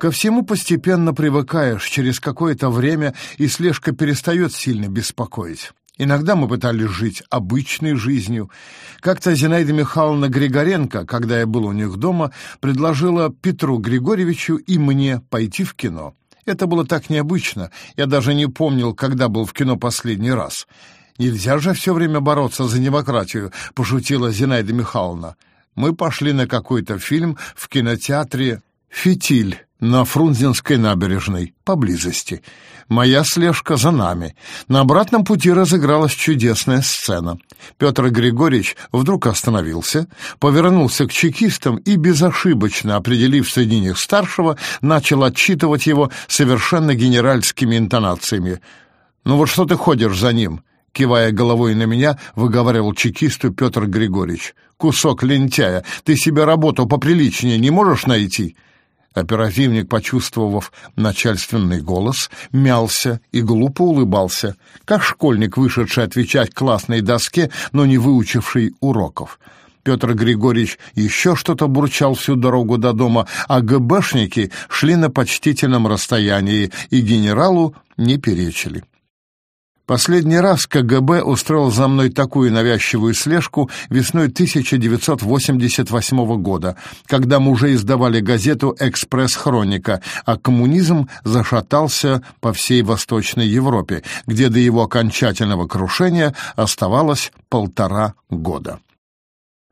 Ко всему постепенно привыкаешь, через какое-то время и слежка перестает сильно беспокоить. Иногда мы пытались жить обычной жизнью. Как-то Зинаида Михайловна Григоренко, когда я был у них дома, предложила Петру Григорьевичу и мне пойти в кино. Это было так необычно, я даже не помнил, когда был в кино последний раз. «Нельзя же все время бороться за демократию», — пошутила Зинаида Михайловна. Мы пошли на какой-то фильм в кинотеатре «Фитиль» на Фрунзенской набережной, поблизости. Моя слежка за нами. На обратном пути разыгралась чудесная сцена. Петр Григорьевич вдруг остановился, повернулся к чекистам и, безошибочно определив среди них старшего, начал отчитывать его совершенно генеральскими интонациями. «Ну вот что ты ходишь за ним?» Кивая головой на меня, выговаривал чекисту Петр Григорьевич. «Кусок лентяя, ты себе работу поприличнее не можешь найти?» Оперативник, почувствовав начальственный голос, мялся и глупо улыбался, как школьник, вышедший отвечать классной доске, но не выучивший уроков. Петр Григорьевич еще что-то бурчал всю дорогу до дома, а ГБшники шли на почтительном расстоянии и генералу не перечили. Последний раз КГБ устроил за мной такую навязчивую слежку весной 1988 года, когда мы уже издавали газету «Экспресс-хроника», а коммунизм зашатался по всей Восточной Европе, где до его окончательного крушения оставалось полтора года.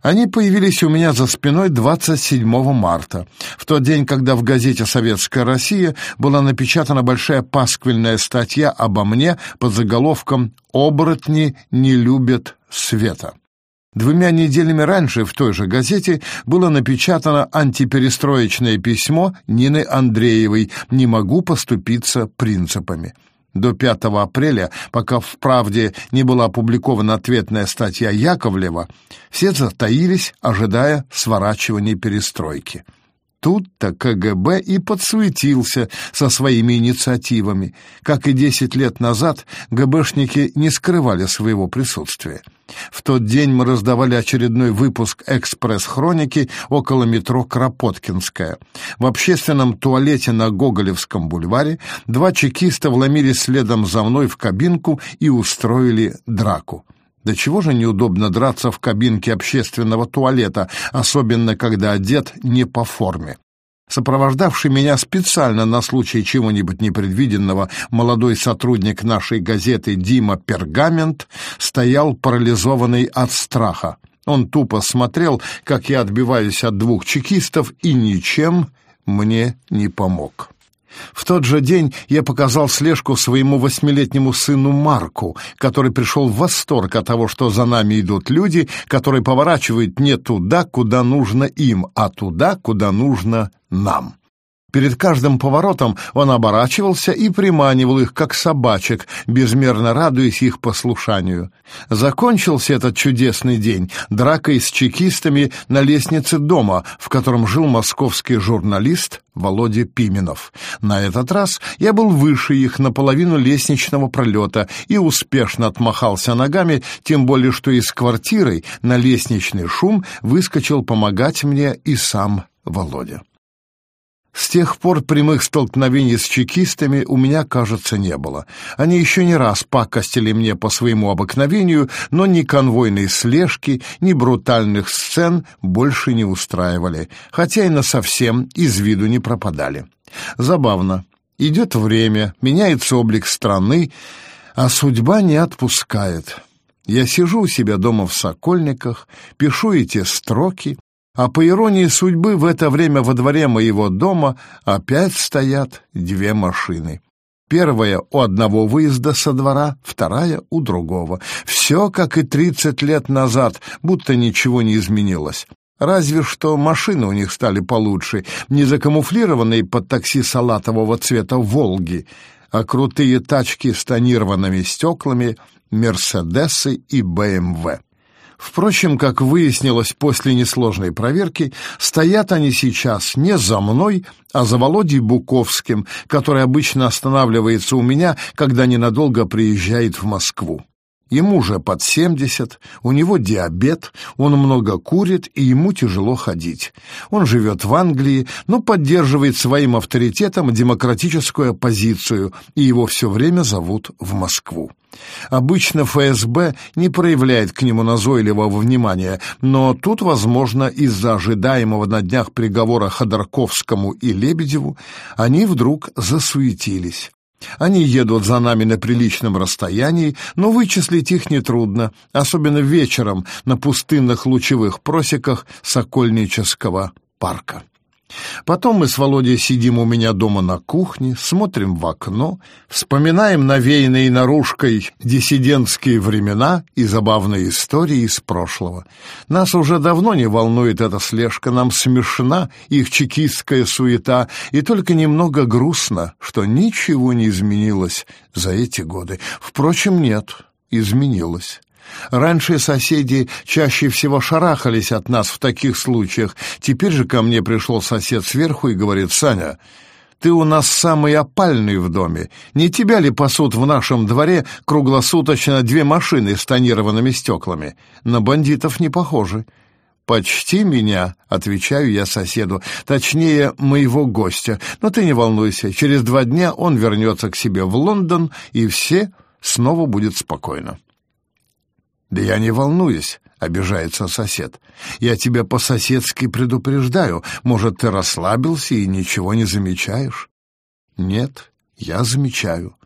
Они появились у меня за спиной 27 марта, в тот день, когда в газете «Советская Россия» была напечатана большая пасквильная статья обо мне под заголовком «Оборотни не любят света». Двумя неделями раньше в той же газете было напечатано антиперестроечное письмо Нины Андреевой «Не могу поступиться принципами». До 5 апреля, пока в «Правде» не была опубликована ответная статья Яковлева, все затаились, ожидая сворачивания перестройки. Тут-то КГБ и подсуетился со своими инициативами. Как и десять лет назад, ГБшники не скрывали своего присутствия. В тот день мы раздавали очередной выпуск «Экспресс-хроники» около метро Кропоткинская. В общественном туалете на Гоголевском бульваре два чекиста вломились следом за мной в кабинку и устроили драку. Да чего же неудобно драться в кабинке общественного туалета, особенно когда одет не по форме. Сопровождавший меня специально на случай чего-нибудь непредвиденного молодой сотрудник нашей газеты Дима Пергамент стоял парализованный от страха. Он тупо смотрел, как я отбиваюсь от двух чекистов, и ничем мне не помог. В тот же день я показал слежку своему восьмилетнему сыну Марку, который пришел в восторг от того, что за нами идут люди, которые поворачивают не туда, куда нужно им, а туда, куда нужно нам. Перед каждым поворотом он оборачивался и приманивал их, как собачек, безмерно радуясь их послушанию. Закончился этот чудесный день дракой с чекистами на лестнице дома, в котором жил московский журналист Володя Пименов. На этот раз я был выше их наполовину лестничного пролета и успешно отмахался ногами, тем более что из квартиры на лестничный шум выскочил помогать мне и сам Володя. С тех пор прямых столкновений с чекистами у меня, кажется, не было. Они еще не раз пакостили мне по своему обыкновению, но ни конвойной слежки, ни брутальных сцен больше не устраивали, хотя и насовсем из виду не пропадали. Забавно. Идет время, меняется облик страны, а судьба не отпускает. Я сижу у себя дома в Сокольниках, пишу эти строки, а по иронии судьбы в это время во дворе моего дома опять стоят две машины. Первая у одного выезда со двора, вторая у другого. Все, как и тридцать лет назад, будто ничего не изменилось. Разве что машины у них стали получше, не закамуфлированные под такси салатового цвета «Волги», а крутые тачки с тонированными стеклами «Мерседесы» и «БМВ». Впрочем, как выяснилось после несложной проверки, стоят они сейчас не за мной, а за Володей Буковским, который обычно останавливается у меня, когда ненадолго приезжает в Москву. Ему же под 70, у него диабет, он много курит и ему тяжело ходить. Он живет в Англии, но поддерживает своим авторитетом демократическую оппозицию, и его все время зовут в Москву. Обычно ФСБ не проявляет к нему назойливого внимания, но тут, возможно, из-за ожидаемого на днях приговора Ходорковскому и Лебедеву, они вдруг засуетились. Они едут за нами на приличном расстоянии, но вычислить их нетрудно, особенно вечером на пустынных лучевых просеках Сокольнического парка. Потом мы с Володей сидим у меня дома на кухне, смотрим в окно, вспоминаем навеянные наружкой диссидентские времена и забавные истории из прошлого. Нас уже давно не волнует эта слежка, нам смешна их чекистская суета, и только немного грустно, что ничего не изменилось за эти годы. Впрочем, нет, изменилось. Раньше соседи чаще всего шарахались от нас в таких случаях. Теперь же ко мне пришел сосед сверху и говорит, «Саня, ты у нас самый опальный в доме. Не тебя ли пасут в нашем дворе круглосуточно две машины с тонированными стеклами? На бандитов не похожи». «Почти меня», — отвечаю я соседу, точнее, моего гостя. Но ты не волнуйся, через два дня он вернется к себе в Лондон, и все снова будет спокойно. «Да я не волнуюсь», — обижается сосед. «Я тебя по-соседски предупреждаю. Может, ты расслабился и ничего не замечаешь?» «Нет, я замечаю.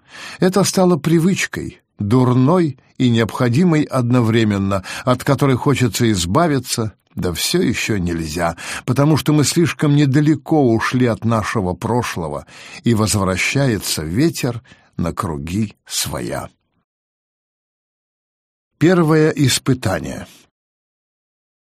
Это стало привычкой, дурной и необходимой одновременно, от которой хочется избавиться, да все еще нельзя, потому что мы слишком недалеко ушли от нашего прошлого, и возвращается ветер на круги своя. Первое испытание.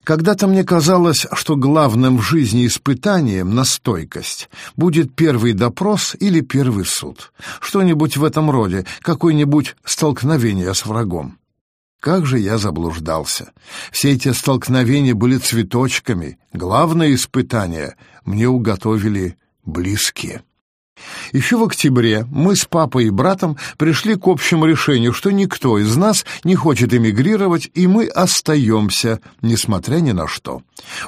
Когда-то мне казалось, что главным в жизни испытанием на стойкость будет первый допрос или первый суд. Что-нибудь в этом роде, какое-нибудь столкновение с врагом. Как же я заблуждался. Все эти столкновения были цветочками. Главное испытание мне уготовили близкие. Еще в октябре мы с папой и братом пришли к общему решению, что никто из нас не хочет эмигрировать, и мы остаемся, несмотря ни на что.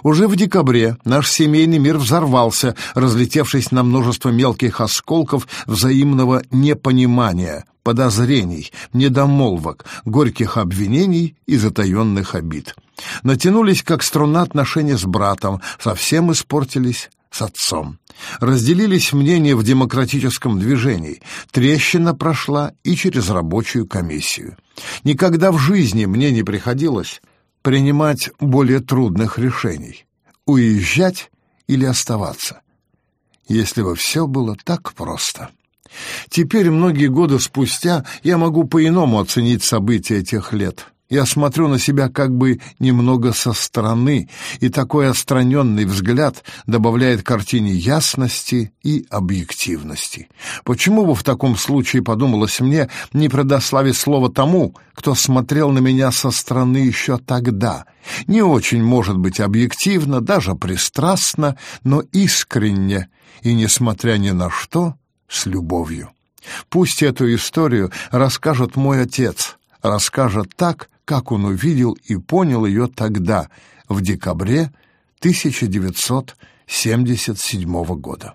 Уже в декабре наш семейный мир взорвался, разлетевшись на множество мелких осколков взаимного непонимания, подозрений, недомолвок, горьких обвинений и затаенных обид. Натянулись, как струна отношения с братом, совсем испортились с отцом. Разделились мнения в демократическом движении. Трещина прошла и через рабочую комиссию. Никогда в жизни мне не приходилось принимать более трудных решений. Уезжать или оставаться. Если бы все было так просто. Теперь, многие годы спустя, я могу по-иному оценить события тех лет. Я смотрю на себя как бы немного со стороны, и такой отстраненный взгляд добавляет картине ясности и объективности. Почему бы в таком случае, подумалось мне, не предославить слово тому, кто смотрел на меня со стороны еще тогда? Не очень, может быть, объективно, даже пристрастно, но искренне, и, несмотря ни на что, с любовью. Пусть эту историю расскажет мой отец, расскажет так, как он увидел и понял ее тогда, в декабре 1977 года.